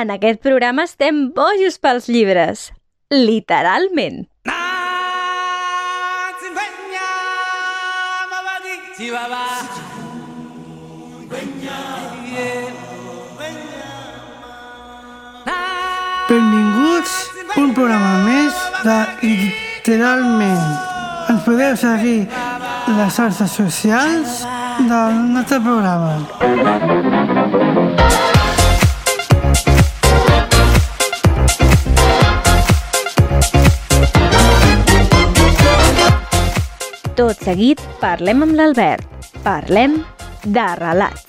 En aquest programa estem bojos pels llibres. Literalment. Benvinguts a un programa més de Literalment. Ens podeu seguir les xarxes socials del nostre programa. Tot seguit, parlem amb l'Albert. Parlem de relats.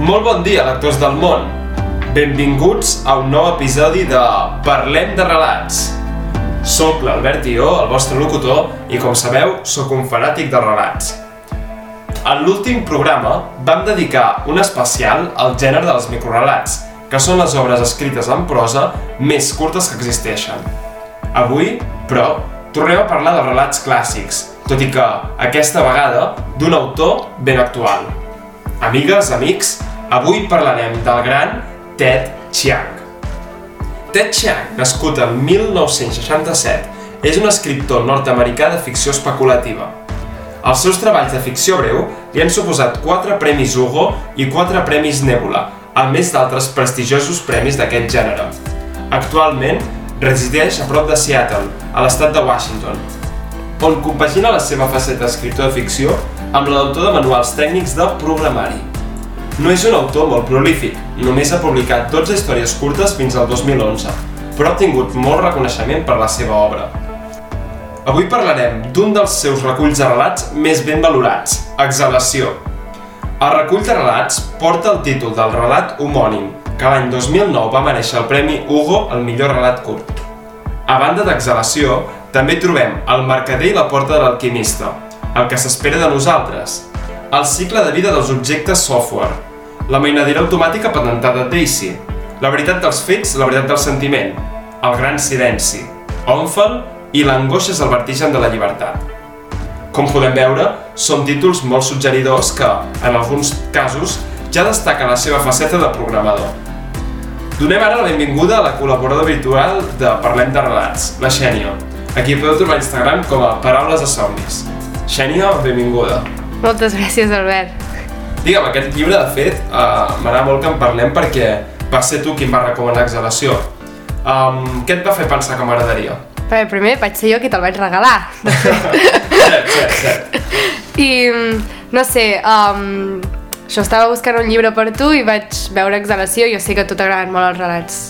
Molt bon dia, lectors del món! Benvinguts a un nou episodi de Parlem de relats. Soc l'Albert Ió, el vostre locutor, i com sabeu, sóc un fanàtic de relats. En l'últim programa vam dedicar un especial al gènere dels microrelats, que són les obres escrites en prosa més curtes que existeixen. Avui, però, tornem a parlar de relats clàssics, tot i que, aquesta vegada, d'un autor ben actual. Amigues, amics, avui parlarem del gran Ted Chiang. Ted Chiang, nascut en 1967, és un escriptor nord-americà de ficció especulativa. Els seus treballs de ficció breu li han suposat 4 premis Hugo i 4 premis Nebula, a més d'altres prestigiosos premis d'aquest gènere. Actualment, resideix a prop de Seattle, a l'estat de Washington, on compagina la seva faceta d'escriptor de ficció amb la d'autor de manuals tècnics de programari. No és un autor molt prolífic, només ha publicat 12 històries curtes fins al 2011, però ha obtingut molt reconeixement per la seva obra. Avui parlarem d'un dels seus reculls de relats més ben valorats, Exhalació. El recull de relats porta el títol del relat homònim, que l'any 2009 va mereixer el Premi Hugo al millor relat curt. A banda d'Exhalació, també trobem El mercader i la porta de l'alquimista, El que s'espera de nosaltres, El cicle de vida dels objectes software, La mainadera automàtica patentada Daisy, La veritat dels fets, la veritat del sentiment, El gran silenci, Onfel i L'angoixa és el vertigen de la llibertat. Com podem veure, són títols molt suggeridors que, en alguns casos, ja destaquen la seva faceta de programador. Donem ara la benvinguda a la col·laboradora habitual de Parlem de Relats, la Xènia, a qui podeu trobar a Instagram com a Paraules de Somnis. Xènia, benvinguda. Moltes gràcies, Albert. Digue'm, aquest llibre, de fet, uh, m'agrada molt que en parlem perquè va ser tu qui em va recomanar Exhalació. Um, què et va fer pensar que m'agradaria? Perquè primer vaig ser jo qui te'l vaig regalar. I, no sé, um, això estava buscant un llibre per tu i vaig veure Exhalació. Jo sé que a tu t'agraden molt els relats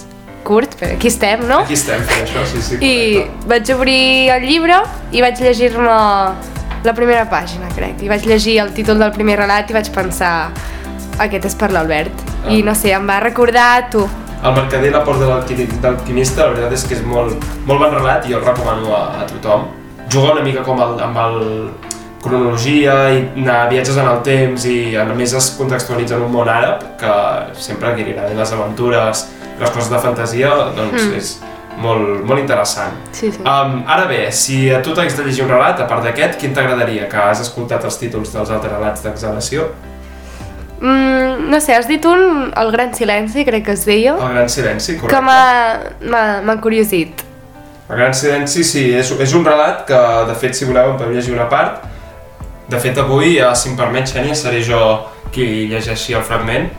curts, però aquí estem, no? Aquí estem fent això, sí, sí. I correcte. vaig obrir el llibre i vaig llegir-me la primera pàgina, crec. I vaig llegir el títol del primer relat i vaig pensar aquest és per l'Albert. I Ah. no sé, em va recordar tu. El mercader i la porta de la veritat és que és molt, molt ben relat i el recomano a, a tothom. Juga una mica com el, amb el cronologia i anar viatges en el temps i a més es contextualitza en un món àrab que sempre que li agraden les aventures les coses de fantasia doncs Mm. és molt, molt interessant. Sí, sí. Um, ara bé, si a tu t'hagués de llegir un relat, a part d'aquest, quin t'agradaria? Que has escoltat els títols dels altres relats d'exhalació? Mm, no sé, has dit un, El gran silenci, crec que es deia, El gran silenci, correcte. que m'ha- curiosit. El gran silenci, sí, és, és un relat que, de fet, si voleu, en podem llegir una part. De fet, avui, eh, si em permet, Xènia, seré jo qui llegeixi el fragment,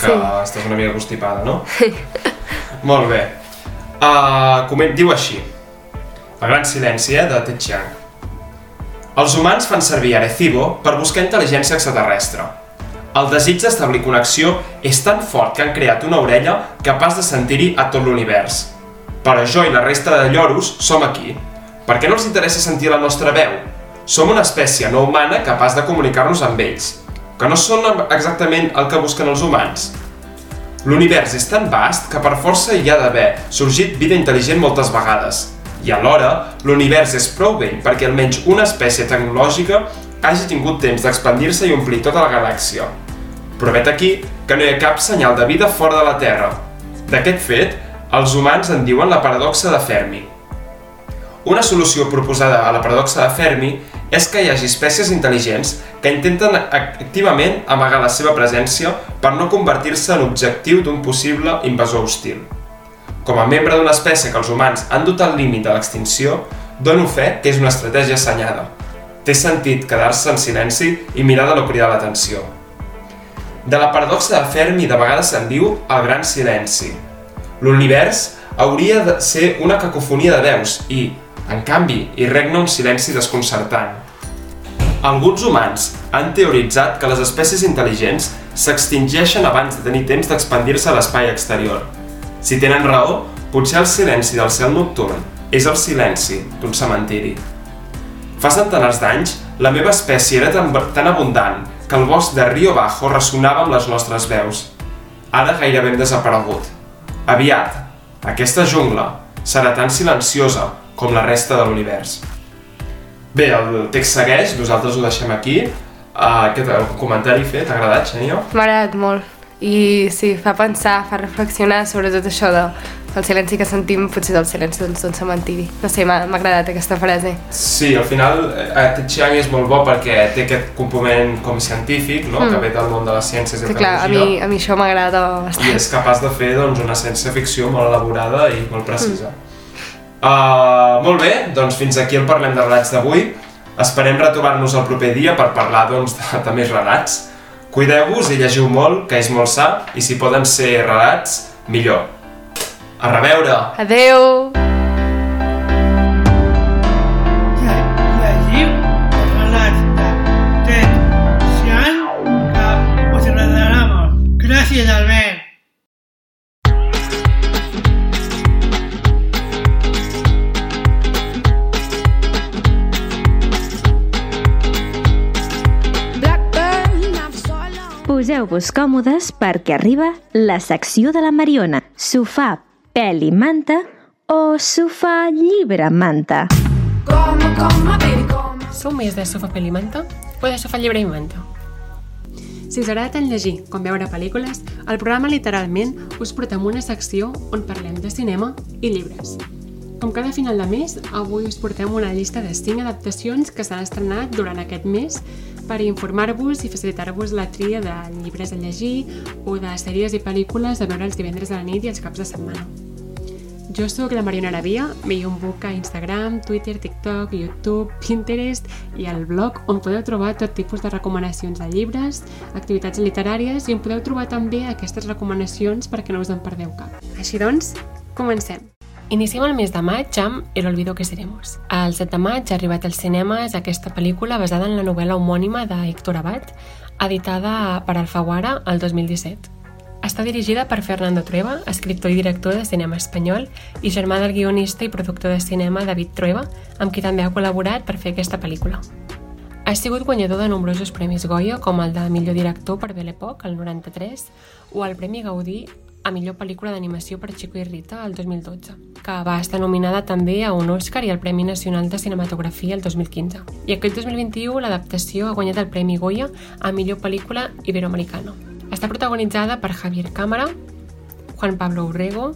que Sí. estàs una mica constipada, no? Molt bé. Uh, coment, diu així. El gran silenci, eh, de Ted Chiang. Els humans fan servir Arecibo per buscar intel·ligència extraterrestre. El desig d'establir connexió és tan fort que han creat una orella capaç de sentir-hi a tot l'univers. Però jo i la resta de lloros som aquí. Per què no els interessa sentir la nostra veu? Som una espècie no humana capaç de comunicar-nos amb ells, que no són exactament el que busquen els humans. L'univers és tan vast que per força hi ha d'haver sorgit vida intel·ligent moltes vegades. I alhora, l'univers és prou vell perquè almenys una espècie tecnològica hagi tingut temps d'expandir-se i omplir tota la galàxia. Però vet aquí que no hi ha cap senyal de vida fora de la Terra. D'aquest fet, els humans en diuen la paradoxa de Fermi. Una solució proposada a la paradoxa de Fermi és que hi hagi espècies intel·ligents que intenten activament amagar la seva presència per no convertir-se en objectiu d'un possible invasor hostil. Com a membre d'una espècie que els humans han dut al límit de l'extinció, dono fe que és una estratègia assenyada. Té sentit quedar-se en silenci i mirar de no cridar l'atenció. De la paradoxa de Fermi de vegades se'n diu el gran silenci. L'univers hauria de ser una cacofonia de veus i, en canvi, hi regna un silenci desconcertant. Alguns humans han teoritzat que les espècies intel·ligents s'extingeixen abans de tenir temps d'expandir-se a l'espai exterior. Si tenen raó, potser el silenci del cel nocturn és el silenci d'un cementiri. Fa centenars d'anys, la meva espècie era tan, tan abundant que el bosc de Rio Bajo ressonava amb les nostres veus. Ara gairebé hem desaparegut. Aviat, aquesta jungla serà tan silenciosa com la resta de l'univers. Bé, el text segueix, nosaltres ho deixem aquí. Uh, què el comentari fet? T'ha agradat, Xenia? M'ha agradat molt. I sí, fa pensar, fa reflexionar sobre tot això de el silenci que sentim potser és el silenci d'un cementiri. No sé, m'ha agradat aquesta frase. Sí, al final eh, Chiang és molt bo perquè té aquest component com científic, no? mm. que ve del món de les ciències i sí, clar, a mi, a mi això m'agrada bastant. I és capaç de fer doncs, una ciència-ficció molt elaborada i molt precisa. Mm. Uh, molt bé, doncs fins aquí el Parlem de relats d'avui. Esperem retrobar-nos el proper dia per parlar doncs, de, de més relats. Cuideu-vos i llegiu molt, que és molt sa, i si poden ser relats, millor. A reveure! Adeu! Poseu-vos còmodes perquè arriba la secció de la Mariona. Sofà, pèl i manta o sofà, llibre, manta? Sou més de sofà, pèl i manta o de sofà, llibre i manta? Si us agrada tant llegir com veure pel·lícules, al programa Literalment us portem una secció on parlem de cinema i llibres. Com cada final de mes, avui us portem una llista de 5 adaptacions que s'han estrenat durant aquest mes per informar-vos i facilitar-vos la tria de llibres a llegir o de sèries i pel·lícules a veure els divendres a la nit i els caps de setmana. Jo sóc la Mariona Arabia, veieu un book a Instagram, Twitter, TikTok, YouTube, Pinterest i el blog on podeu trobar tot tipus de recomanacions de llibres, activitats literàries i on podeu trobar també aquestes recomanacions perquè no us en perdeu cap. Així doncs, comencem! Iniciem el mes de maig amb El olvido que seremos. El 7 de maig ha arribat als cinemes aquesta pel·lícula basada en la novel·la homònima de Héctor Abad, editada per Alfaguara el 2017. Està dirigida per Fernando Trueba, escriptor i director de cinema espanyol, i germà del guionista i productor de cinema David Trueba, amb qui també ha col·laborat per fer aquesta pel·lícula. Ha sigut guanyador de nombrosos premis Goya, com el de millor director per Belle Époque, el 93, o el Premi Gaudí a millor pel·lícula d'animació per Chico i Rita el 2012, que va estar nominada també a un Oscar i al Premi Nacional de Cinematografia el 2015. I aquest 2021 l'adaptació ha guanyat el Premi Goya a millor pel·lícula iberoamericana. Està protagonitzada per Javier Cámara, Juan Pablo Urrego,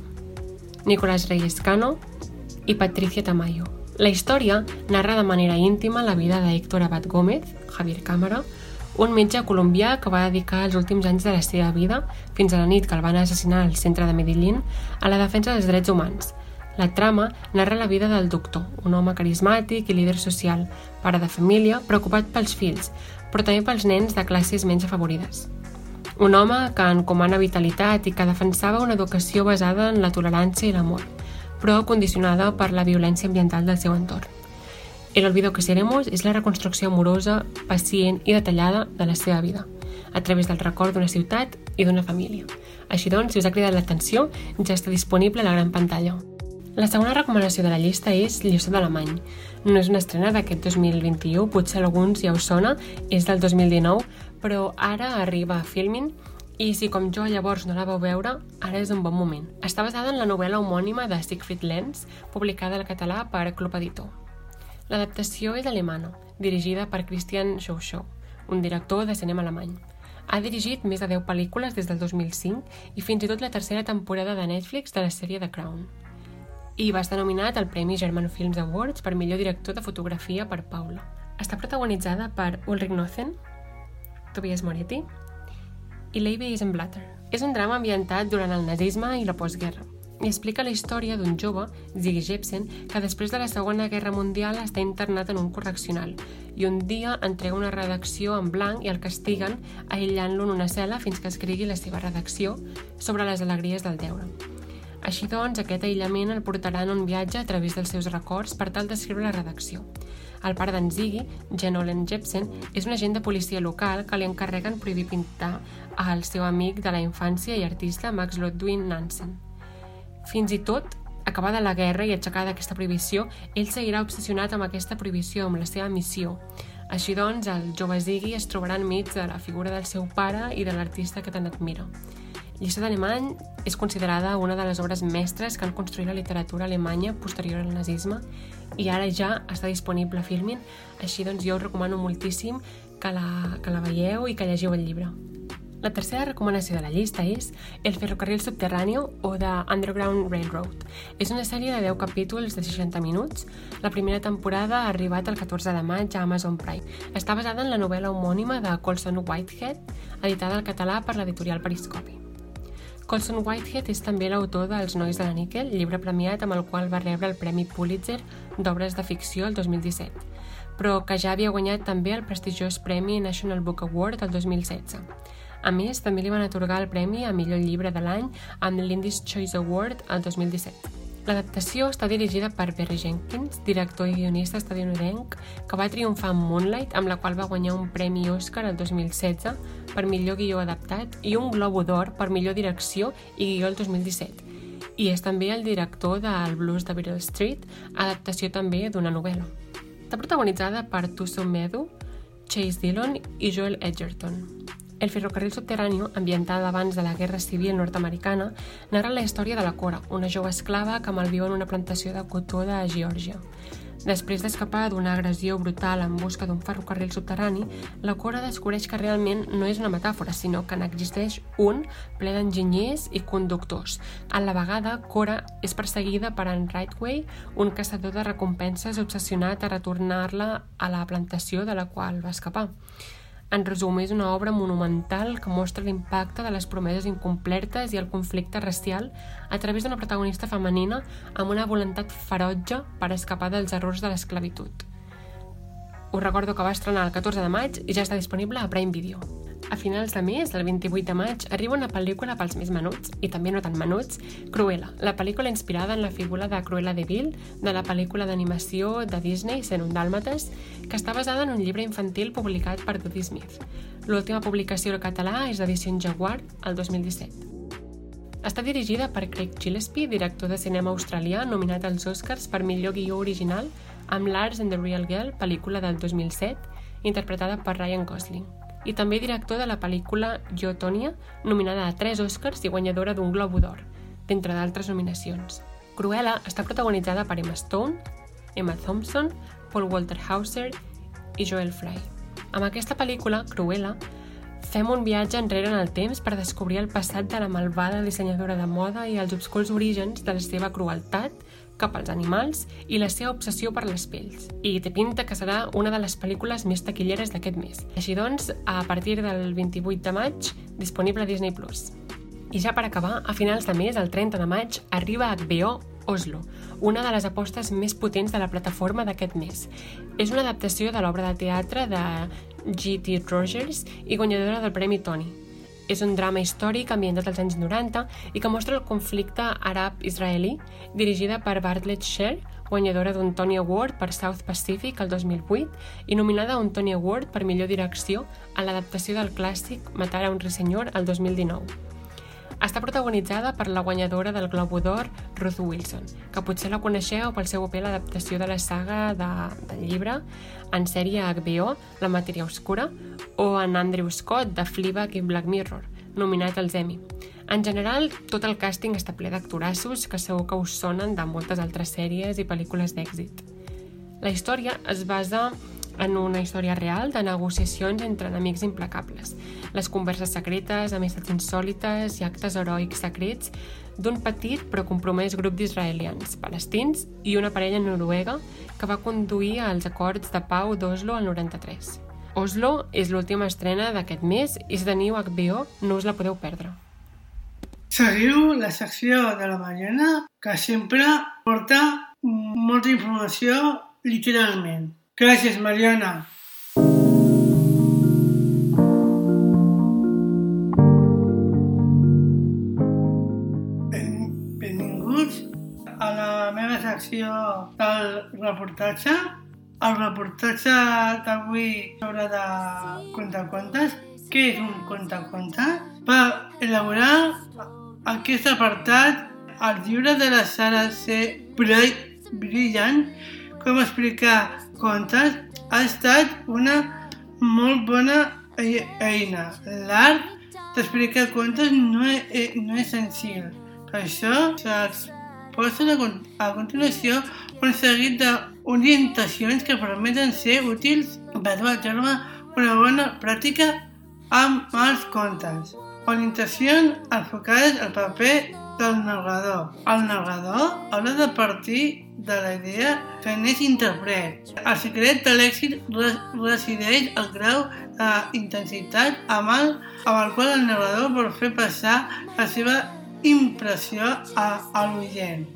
Nicolás Reyes Cano i Patricia Tamayo. La història narra de manera íntima la vida de Héctor Abad Gómez, Javier Cámara, un metge colombià que va dedicar els últims anys de la seva vida, fins a la nit que el van assassinar al centre de Medellín, a la defensa dels drets humans. La trama narra la vida del doctor, un home carismàtic i líder social, pare de família, preocupat pels fills, però també pels nens de classes menys afavorides. Un home que encomana vitalitat i que defensava una educació basada en la tolerància i l'amor, però condicionada per la violència ambiental del seu entorn. El olvido que seremos és la reconstrucció amorosa, pacient i detallada de la seva vida, a través del record d'una ciutat i d'una família. Així doncs, si us ha cridat l'atenció, ja està disponible a la gran pantalla. La segona recomanació de la llista és Lliçó d'alemany. No és una estrena d'aquest 2021, potser alguns ja us sona, és del 2019, però ara arriba a Filmin i si com jo llavors no la vau veure, ara és un bon moment. Està basada en la novel·la homònima de Siegfried Lenz, publicada al català per Club Editor. L'adaptació és alemana, dirigida per Christian Schauschau, un director de cinema alemany. Ha dirigit més de 10 pel·lícules des del 2005 i fins i tot la tercera temporada de Netflix de la sèrie The Crown. i va estar nominat al Premi German Films Awards per millor director de fotografia per Paula. Està protagonitzada per Ulrich Noten, Tobias Moretti i Levi Eisenblatter. És un drama ambientat durant el nazisme i la postguerra i explica la història d'un jove, Ziggy Jepsen, que després de la Segona Guerra Mundial està internat en un correccional i un dia entrega una redacció en blanc i el castiguen aïllant-lo en una cel·la fins que escrigui la seva redacció sobre les alegries del deure. Així doncs, aquest aïllament el portarà en un viatge a través dels seus records per tal d'escriure la redacció. El pare d'en Ziggy, Jen Jepsen, és un agent de policia local que li encarreguen prohibir pintar al seu amic de la infància i artista Max Ludwig Nansen. Fins i tot, acabada la guerra i aixecada aquesta prohibició, ell seguirà obsessionat amb aquesta prohibició, amb la seva missió. Així doncs, el jove Ziggy es trobarà enmig de la figura del seu pare i de l'artista que tant admira. Lliçó d'alemany és considerada una de les obres mestres que han construït la literatura alemanya posterior al nazisme i ara ja està disponible a Filmin, així doncs jo us recomano moltíssim que la, que la veieu i que llegiu el llibre. La tercera recomanació de la llista és El ferrocarril subterrani o de Underground Railroad. És una sèrie de 10 capítols de 60 minuts. La primera temporada ha arribat el 14 de maig a Amazon Prime. Està basada en la novel·la homònima de Colson Whitehead, editada al català per l'editorial Periscopi. Colson Whitehead és també l'autor dels Nois de la Níquel, llibre premiat amb el qual va rebre el Premi Pulitzer d'obres de ficció el 2017, però que ja havia guanyat també el prestigiós Premi National Book Award el 2016. A més, també li van atorgar el premi a millor llibre de l'any amb l'Indies Choice Award el 2017. L'adaptació està dirigida per Barry Jenkins, director i guionista estadounidenc, que va triomfar amb Moonlight, amb la qual va guanyar un premi Oscar el 2016 per millor guió adaptat i un Globo d'Or per millor direcció i guió el 2017. I és també el director del Blues de Beryl Street, adaptació també d'una novel·la. Està protagonitzada per Tuso Medu, Chase Dillon i Joel Edgerton. El ferrocarril subterrani, ambientada abans de la Guerra Civil nord-americana, narra la història de la Cora, una jove esclava que malviu en una plantació de cotó de Geòrgia. Després d'escapar d'una agressió brutal en busca d'un ferrocarril subterrani, la Cora descobreix que realment no és una metàfora, sinó que n'existeix un ple d'enginyers i conductors. A la vegada, Cora és perseguida per en Rightway, un caçador de recompenses obsessionat a retornar-la a la plantació de la qual va escapar. En resum, és una obra monumental que mostra l'impacte de les promeses incomplertes i el conflicte racial a través d'una protagonista femenina amb una voluntat ferotge per escapar dels errors de l'esclavitud. Us recordo que va estrenar el 14 de maig i ja està disponible a Prime Video. A finals de mes, el 28 de maig, arriba una pel·lícula pels més menuts, i també no tan menuts, Cruella, la pel·lícula inspirada en la figura de Cruella de Vil, de la pel·lícula d'animació de Disney, Sent un Dàlmates, que està basada en un llibre infantil publicat per Dudley Smith. L'última publicació en català és d'edició Jaguar, el 2017. Està dirigida per Craig Gillespie, director de cinema australià, nominat als Oscars per millor guió original amb Lars and the Real Girl, pel·lícula del 2007, interpretada per Ryan Gosling i també director de la pel·lícula Jo, Tònia, nominada a tres Oscars i guanyadora d'un Globo d'Or, d'entre d'altres nominacions. Cruella està protagonitzada per Emma Stone, Emma Thompson, Paul Walter Hauser i Joel Fry. Amb aquesta pel·lícula, Cruella, fem un viatge enrere en el temps per descobrir el passat de la malvada dissenyadora de moda i els obscurs orígens de la seva crueltat cap als animals i la seva obsessió per les pells. I té pinta que serà una de les pel·lícules més taquilleres d'aquest mes. Així doncs, a partir del 28 de maig, disponible a Disney+. I ja per acabar, a finals de mes, el 30 de maig, arriba HBO Oslo, una de les apostes més potents de la plataforma d'aquest mes. És una adaptació de l'obra de teatre de G.T. Rogers i guanyadora del Premi Tony, és un drama històric ambientat als anys 90 i que mostra el conflicte àrab-israelí, dirigida per Bartlett Sher, guanyadora d'un Tony Award per South Pacific el 2008 i nominada a un Tony Award per millor direcció a l'adaptació del clàssic Matar a un ruissenyor el 2019. Està protagonitzada per la guanyadora del Globo d'Or, Ruth Wilson, que potser la coneixeu pel seu paper a l'adaptació de la saga de, del llibre en sèrie HBO, La matèria oscura, o en Andrew Scott, de Fleabag i Black Mirror, nominat als Emmy. En general, tot el càsting està ple d'actorassos que segur que us sonen de moltes altres sèries i pel·lícules d'èxit. La història es basa en una història real de negociacions entre enemics implacables, les converses secretes, amistats insòlites i actes heroics secrets d'un petit però compromès grup d'israelians, palestins i una parella noruega que va conduir als acords de pau d'Oslo al 93. Oslo és l'última estrena d'aquest mes i si teniu HBO no us la podeu perdre. Seguiu la secció de la Mariana, que sempre porta molta informació literalment. Gràcies, Mariana. Ben, benvinguts a la meva secció del reportatge. El reportatge d'avui sobre de contacontes. Què és un contacontes? Per elaborar aquest apartat, el llibre de la Sara C. Brillant, com explicar contes, ha estat una molt bona eina. L'art d'explicar contes no és, no és senzill. Per això s'exposa a continuació un seguit d'orientacions que permeten ser útils per dur a terme una bona pràctica amb els contes. Orientacions enfocades al paper del narrador. El narrador haurà de partir de la idea que n'és intèrpret. El secret de l'èxit resideix al grau d'intensitat amb, el, amb el qual el narrador vol fer passar la seva impressió a, a l'oient.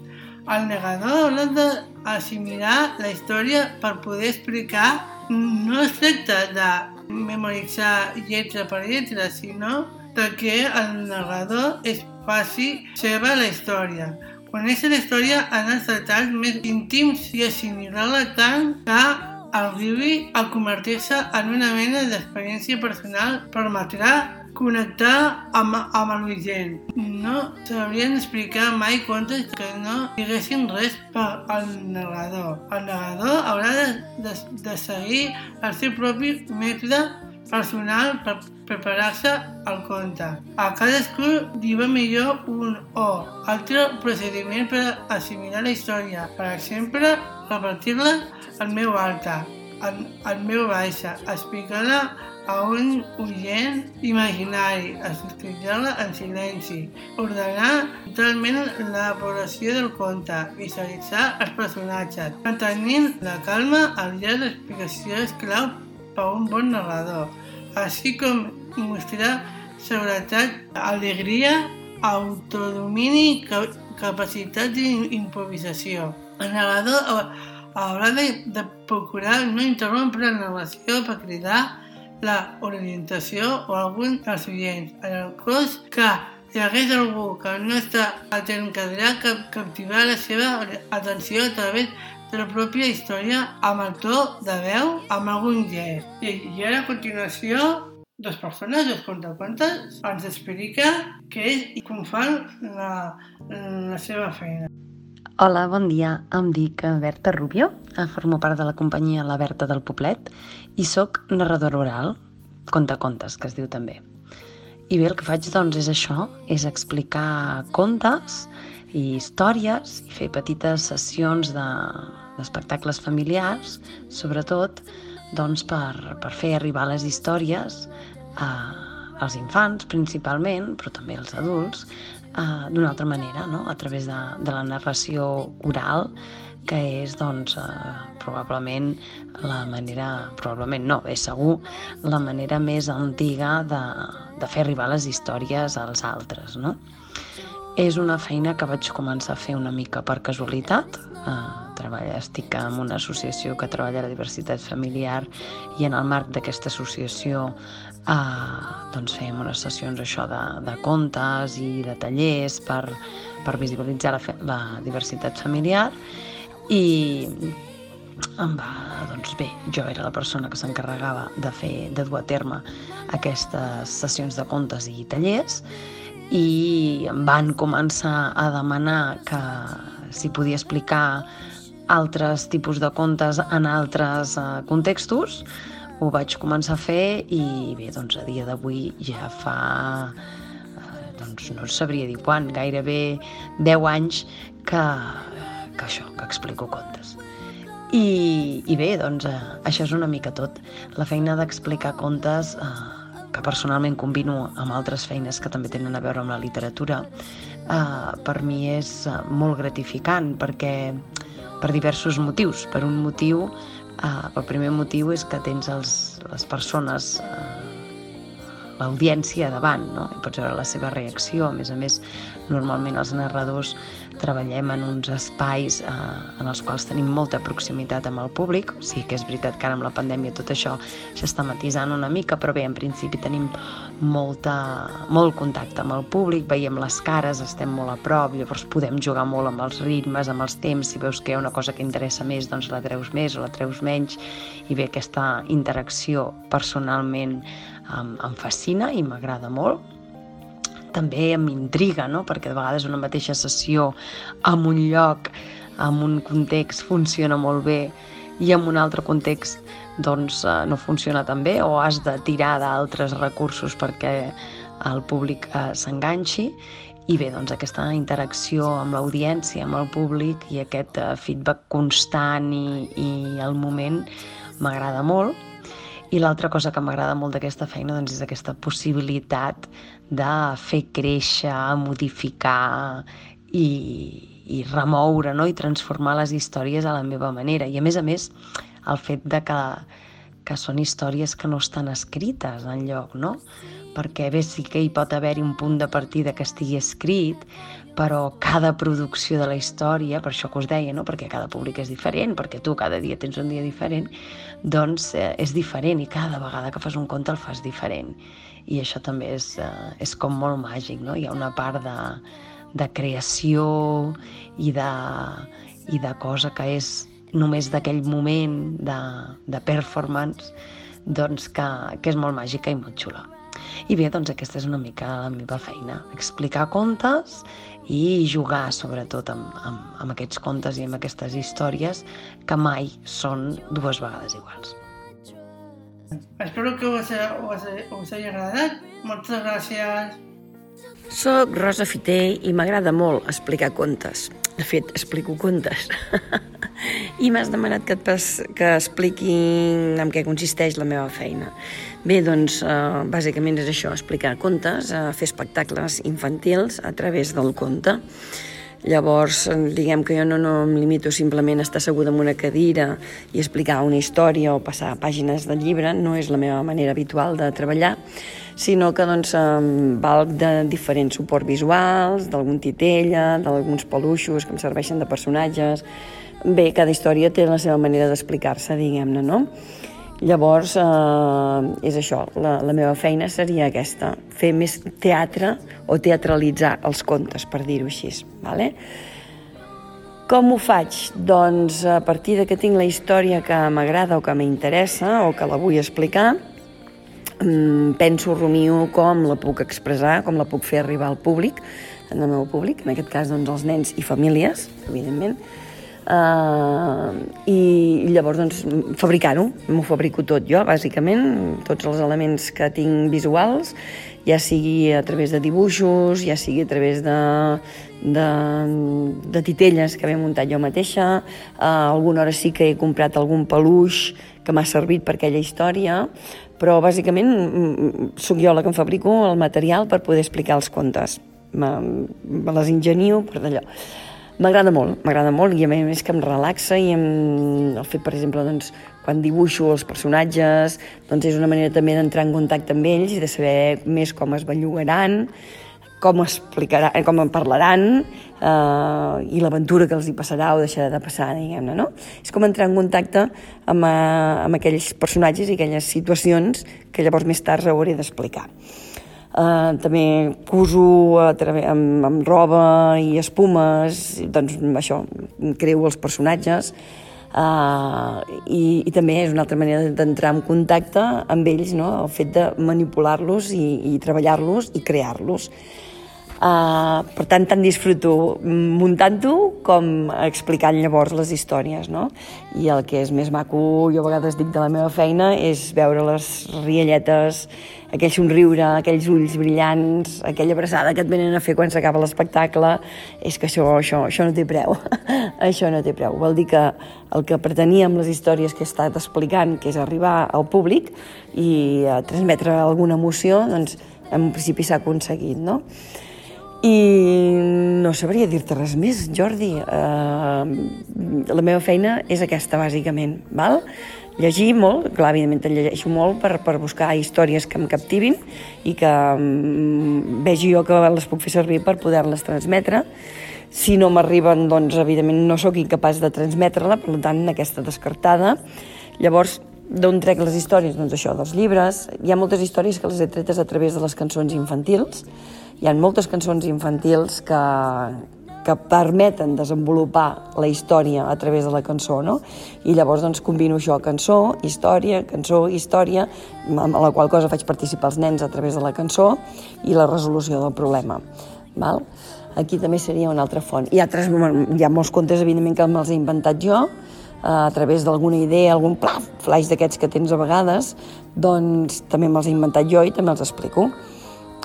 El narrador haurà d'assimilar la història per poder explicar no es tracta de memoritzar lletra per lletra, sinó de que el narrador es faci seva la història. Conèixer la història en els detalls més íntims i assimilar-la tant que arribi a convertir-se en una mena d'experiència personal permetrà connectar amb, amb l'oient. No s'haurien d'explicar mai contes que no diguessin res per al narrador. El narrador haurà de, de, de seguir el seu propi mètode personal per preparar-se al conte. A cadascú li va millor un o altre procediment per assimilar la història. Per exemple, repartir-la al meu alta, al, al meu baixa, explicar-la a un oient imaginari, a subscriure-la en silenci, ordenar totalment l'elaboració del conte, visualitzar els personatges, mantenint la calma al llarg de l'explicació és clau per un bon narrador, així com mostrar seguretat, alegria, autodomini capacitat d'improvisació. El narrador haurà de, de procurar no interrompre la narració per cridar la orientació o algun dels oients. En el cas que hi hagués algú que no està atent, caldrà captivar la seva atenció a través de la pròpia història amb to de veu amb algun gest. I, i ara a continuació dos persones, dos contacontes, ens explica què és i com fan la, la seva feina. Hola, bon dia. Em dic Berta Rubio, formo part de la companyia La Berta del Poblet i sóc narradora oral, contacontes, que es diu també. I bé, el que faig doncs és això, és explicar contes i històries i fer petites sessions d'espectacles de, familiars, sobretot doncs, per, per fer arribar les històries a, als infants principalment, però també als adults, uh, d'una altra manera, no? a través de, de la narració oral, que és doncs, uh, probablement la manera, probablement no, és segur, la manera més antiga de, de fer arribar les històries als altres. No? És una feina que vaig començar a fer una mica per casualitat. Uh, treballa, estic en una associació que treballa la diversitat familiar i en el marc d'aquesta associació Uh, doncs fèiem unes sessions això de, de contes i de tallers per, per visibilitzar la, la diversitat familiar i em va, doncs bé, jo era la persona que s'encarregava de fer, de dur a terme aquestes sessions de contes i tallers i em van començar a demanar que si podia explicar altres tipus de contes en altres uh, contextos ho vaig començar a fer i bé, doncs a dia d'avui ja fa eh, doncs no sabria dir quan, gairebé 10 anys que, que això, que explico contes. I, i bé, doncs eh, això és una mica tot. La feina d'explicar contes, eh, que personalment combino amb altres feines que també tenen a veure amb la literatura, eh, per mi és eh, molt gratificant perquè per diversos motius. Per un motiu, eh, el primer motiu és que tens els, les persones eh, l'audiència davant, no? I pots veure la seva reacció. A més a més, normalment els narradors treballem en uns espais eh, en els quals tenim molta proximitat amb el públic. Sí que és veritat que ara amb la pandèmia tot això s'està matisant una mica, però bé, en principi tenim molta, molt contacte amb el públic, veiem les cares, estem molt a prop, llavors podem jugar molt amb els ritmes, amb els temps, si veus que hi ha una cosa que interessa més, doncs la treus més o la treus menys, i bé, aquesta interacció personalment em, em fascina i m'agrada molt. També m'intriga, no? perquè de vegades una mateixa sessió en un lloc, en un context funciona molt bé i en un altre context doncs, eh, no funciona tan bé o has de tirar d'altres recursos perquè el públic eh, s'enganxi. I bé, doncs aquesta interacció amb l'audiència, amb el públic i aquest eh, feedback constant i, i el moment m'agrada molt i l'altra cosa que m'agrada molt d'aquesta feina doncs, és aquesta possibilitat de fer créixer, modificar i, i remoure no? i transformar les històries a la meva manera. I a més a més, el fet de que, que són històries que no estan escrites en lloc, no? perquè bé sí que hi pot haver-hi un punt de partida que estigui escrit, però cada producció de la història, per això que us deia, no? perquè cada públic és diferent, perquè tu cada dia tens un dia diferent, doncs eh, és diferent i cada vegada que fas un conte el fas diferent. I això també és, eh, és com molt màgic, no? Hi ha una part de, de creació i de, i de cosa que és només d'aquell moment de, de performance doncs que, que és molt màgica i molt xula. I bé, doncs aquesta és una mica la meva feina, explicar contes i jugar sobretot amb, amb, amb aquests contes i amb aquestes històries que mai són dues vegades iguals. Espero que us, us, us hagi agradat. Moltes gràcies. Soc Rosa Fiter i m'agrada molt explicar contes. De fet, explico contes. I m'has demanat que, et pas, que expliqui en què consisteix la meva feina. Bé, doncs, eh, bàsicament és això, explicar contes, eh, fer espectacles infantils a través del conte. Llavors, diguem que jo no, no em limito simplement a estar asseguda en una cadira i explicar una història o passar pàgines del llibre, no és la meva manera habitual de treballar, sinó que doncs, valc de diferents suports visuals, d'algun titella, d'alguns peluixos que em serveixen de personatges. Bé, cada història té la seva manera d'explicar-se, diguem-ne, no? Llavors, eh, és això, la, la meva feina seria aquesta, fer més teatre o teatralitzar els contes, per dir-ho així. Vale? Com ho faig? Doncs a partir de que tinc la història que m'agrada o que m'interessa o que la vull explicar, Mm, penso, rumio com la puc expressar, com la puc fer arribar al públic, el meu públic, en aquest cas doncs, els nens i famílies, evidentment, Uh, i llavors doncs, fabricar-ho, m'ho fabrico tot jo bàsicament, tots els elements que tinc visuals ja sigui a través de dibuixos, ja sigui a través de, de, de titelles que m'he muntat jo mateixa, uh, alguna hora sí que he comprat algun peluix que m'ha servit per aquella història, però bàsicament sóc jo la que em fabrico el material per poder explicar els contes. Me, me les ingenio per d'allò. M'agrada molt, m'agrada molt i a més que em relaxa i em... el fet, per exemple, doncs, quan dibuixo els personatges, doncs és una manera també d'entrar en contacte amb ells i de saber més com es bellugaran, com, explicarà, com en parlaran eh, i l'aventura que els hi passarà o deixarà de passar, diguem-ne, no? És com entrar en contacte amb, eh, amb aquells personatges i aquelles situacions que llavors més tard hauré d'explicar. Uh, també cuso a través, amb, amb roba i espumes, doncs això, creu els personatges, uh, i, i també és una altra manera d'entrar en contacte amb ells, no? el fet de manipular-los i, i treballar-los i crear-los. Uh, per tant, tant disfruto muntant-ho com explicant llavors les històries, no? I el que és més maco, jo a vegades dic de la meva feina, és veure les rialletes, aquell somriure, aquells ulls brillants, aquella abraçada que et venen a fer quan s'acaba l'espectacle, és que això, això, això no té preu. això no té preu. Vol dir que el que pretenia amb les històries que he estat explicant, que és arribar al públic i transmetre alguna emoció, doncs en principi s'ha aconseguit, no? I no sabria dir-te res més, Jordi. Uh, la meva feina és aquesta, bàsicament. Val? Llegir molt, clar, evidentment llegeixo molt per, per buscar històries que em captivin i que um, vegi jo que les puc fer servir per poder-les transmetre. Si no m'arriben, doncs, evidentment, no sóc incapaç de transmetre-la, per tant, aquesta descartada. Llavors, d'on trec les històries? Doncs això, dels llibres. Hi ha moltes històries que les he tretes a través de les cançons infantils, hi ha moltes cançons infantils que, que permeten desenvolupar la història a través de la cançó, no? I llavors doncs combino això, cançó, història, cançó, història, amb la qual cosa faig participar els nens a través de la cançó i la resolució del problema. Val? Aquí també seria una altra font. Hi ha, altres, hi ha molts contes, evidentment, que me'ls he inventat jo, a través d'alguna idea, algun pla, flash d'aquests que tens a vegades, doncs també me'ls he inventat jo i també els explico.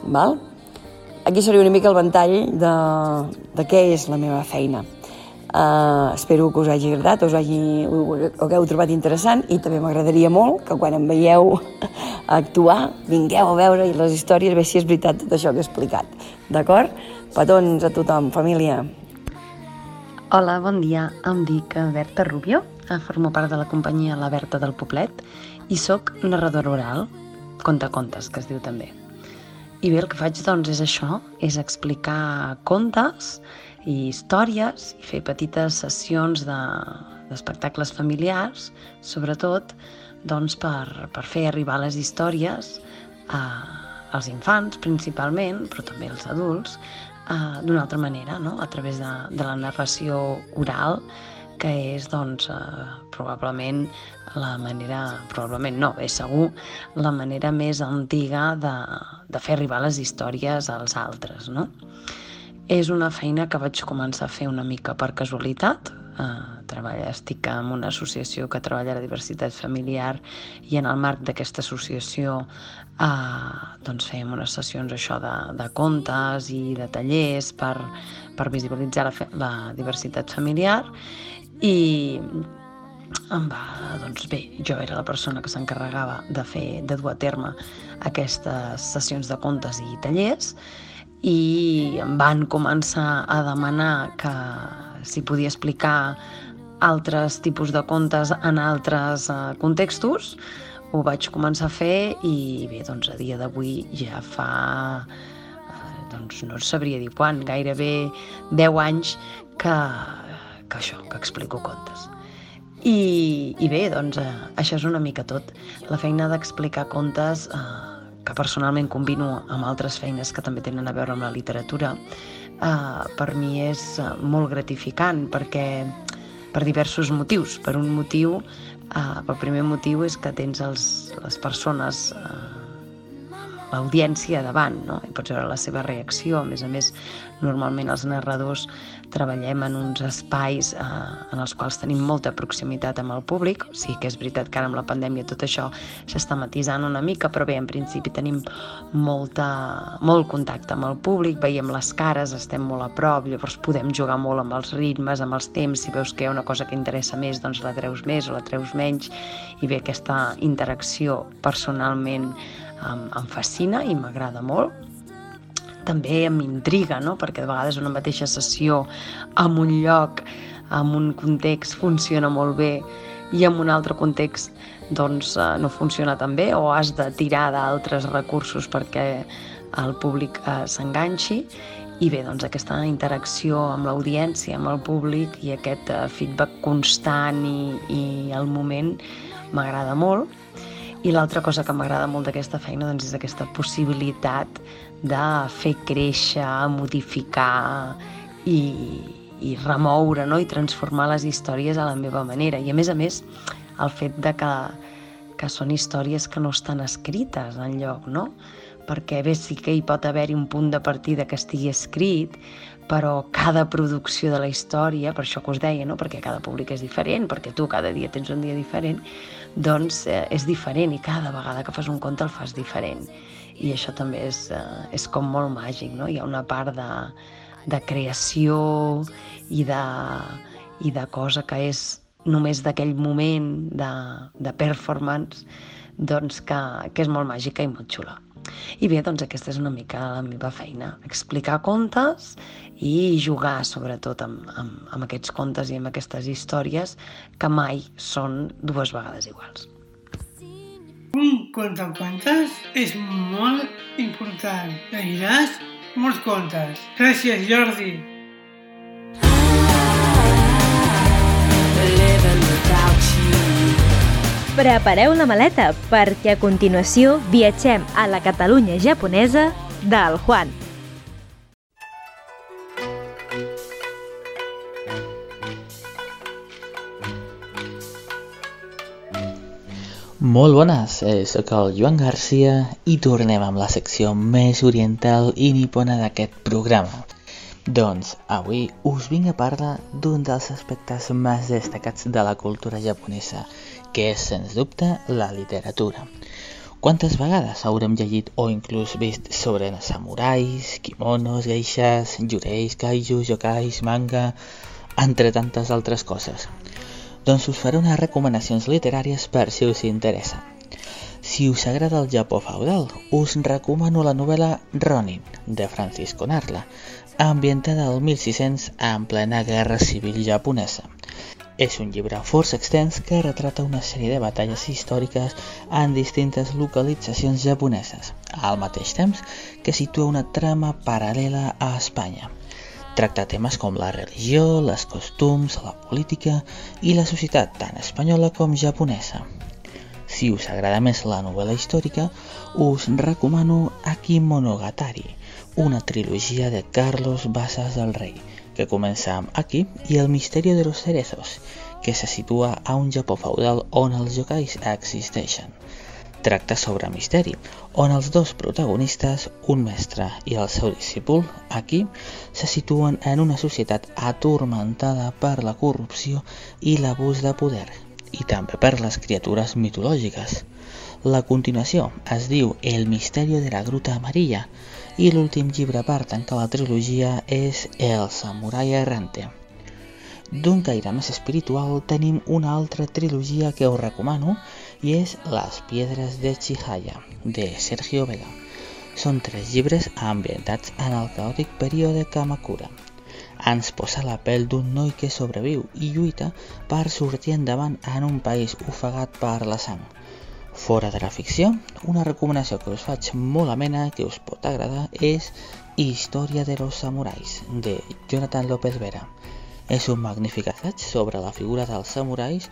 Val? Aquí seria una mica el ventall de, de què és la meva feina. Uh, espero que us hagi agradat, us hagi, ho, ho hagueu trobat interessant i també m'agradaria molt que quan em veieu actuar vingueu a veure i les històries, bé si és veritat tot això que he explicat. D'acord? Petons a tothom, família. Hola, bon dia. Em dic Berta Rubio, formo part de la companyia La Berta del Poblet i sóc narradora oral, contacontes, que es diu també. I bé, el que faig doncs és això, és explicar contes i històries i fer petites sessions d'espectacles de, familiars, sobretot doncs, per, per fer arribar les històries a, als infants principalment, però també als adults, d'una altra manera, no? a través de, de la narració oral, que és doncs, eh, probablement la manera, probablement no, és segur, la manera més antiga de, de fer arribar les històries als altres. No? És una feina que vaig començar a fer una mica per casualitat. Uh, treballa, estic en una associació que treballa la diversitat familiar i en el marc d'aquesta associació uh, doncs fem unes sessions això de, de contes i de tallers per, per visibilitzar la, la diversitat familiar i em va, doncs bé, jo era la persona que s'encarregava de fer, de dur a terme aquestes sessions de contes i tallers i em van començar a demanar que si podia explicar altres tipus de contes en altres uh, contextos, ho vaig començar a fer i bé, doncs a dia d'avui ja fa uh, doncs no sabria dir quan, gairebé 10 anys que, que això, que explico contes. I, i bé, doncs eh, això és una mica tot. La feina d'explicar contes, eh, que personalment combino amb altres feines que també tenen a veure amb la literatura, eh, per mi és eh, molt gratificant perquè per diversos motius. Per un motiu, eh, el primer motiu és que tens els, les persones eh, l'audiència davant, no? i pots veure la seva reacció. A més a més, normalment els narradors treballem en uns espais eh, en els quals tenim molta proximitat amb el públic, sigui que és veritat que ara amb la pandèmia tot això s'està matisant una mica, però bé, en principi tenim molta, molt contacte amb el públic, veiem les cares, estem molt a prop, llavors podem jugar molt amb els ritmes, amb els temps, si veus que hi ha una cosa que interessa més, doncs la treus més o la treus menys, i bé, aquesta interacció personalment em, em fascina i m'agrada molt. També m'intriga, no? perquè de vegades una mateixa sessió en un lloc, en un context funciona molt bé i en un altre context doncs, eh, no funciona tan bé o has de tirar d'altres recursos perquè el públic eh, s'enganxi i bé, doncs aquesta interacció amb l'audiència, amb el públic i aquest eh, feedback constant i, i el moment m'agrada molt i l'altra cosa que m'agrada molt d'aquesta feina doncs, és aquesta possibilitat de fer créixer, modificar i, i remoure no? i transformar les històries a la meva manera. I a més a més, el fet de que, que són històries que no estan escrites en lloc, no? perquè bé sí que hi pot haver-hi un punt de partida que estigui escrit, però cada producció de la història, per això que us deia, no? perquè cada públic és diferent, perquè tu cada dia tens un dia diferent, doncs eh, és diferent i cada vegada que fas un conte el fas diferent. I això també és, eh, és com molt màgic, no? Hi ha una part de, de creació i de, i de cosa que és només d'aquell moment de, de performance doncs que, que és molt màgica i molt xula. I bé, doncs aquesta és una mica la meva feina, explicar contes i jugar sobretot amb, amb, amb aquests contes i amb aquestes històries que mai són dues vegades iguals. Un conte contes és molt important. Llegiràs molts contes. Gràcies, Jordi. Prepareu la maleta perquè a continuació viatgem a la Catalunya japonesa del Juan. Molt bones, eh, sóc el Joan Garcia i tornem amb la secció més oriental i nipona d'aquest programa. Doncs avui us vinc a parlar d'un dels aspectes més destacats de la cultura japonesa, que és, sens dubte, la literatura. Quantes vegades haurem llegit o inclús vist sobre samurais, kimonos, geixes, jureis, kaijus, yokais, manga, entre tantes altres coses? Doncs us faré unes recomanacions literàries per si us interessa. Si us agrada el Japó feudal, us recomano la novel·la Ronin, de Francisco Narla, ambientada al 1600 en plena guerra civil japonesa. És un llibre força extens que retrata una sèrie de batalles històriques en distintes localitzacions japoneses, al mateix temps que situa una trama paral·lela a Espanya. Tracta temes com la religió, les costums, la política i la societat tant espanyola com japonesa. Si us agrada més la novel·la històrica, us recomano Akimonogatari, una trilogia de Carlos Basas del Rei, que comença amb Aki i el misteri de los cerezos, que se situa a un Japó feudal on els yokais existeixen. Tracta sobre misteri, on els dos protagonistes, un mestre i el seu discípul, aquí, se situen en una societat atormentada per la corrupció i l'abús de poder, i també per les criatures mitològiques. La continuació es diu El misteri de la gruta amarilla i l'últim llibre per tancar la trilogia és El samurai errante. D'un caire més espiritual tenim una altra trilogia que us recomano i és Les piedres de Chihaya, de Sergio Vega. Són tres llibres ambientats en el caòtic període Kamakura. Ens posa la pell d'un noi que sobreviu i lluita per sortir endavant en un país ofegat per la sang. Fora de la ficció, una recomanació que us faig molt amena que us pot agradar és Història de los samurais, de Jonathan López Vera. És un magnífic assaig sobre la figura dels samurais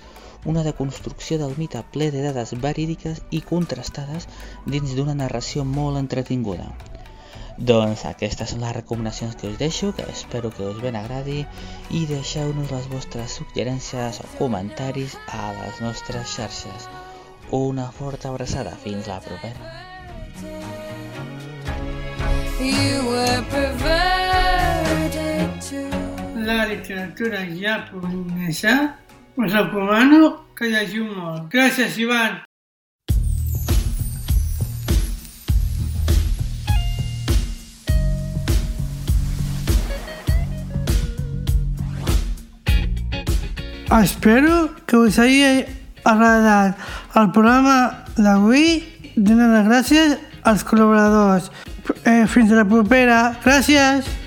una deconstrucció del mite ple de dades verídiques i contrastades dins d'una narració molt entretinguda. Doncs aquestes són les recomanacions que us deixo, que espero que us ben agradi i deixeu-nos les vostres suggerències o comentaris a les nostres xarxes. Una forta abraçada, fins la propera. La literatura japonesa us recomano que llegiu molt. Gràcies, Ivan. Espero que us hagi agradat el programa d'avui. Donar les gràcies als col·laboradors. Eh, fins a la propera. Gràcies.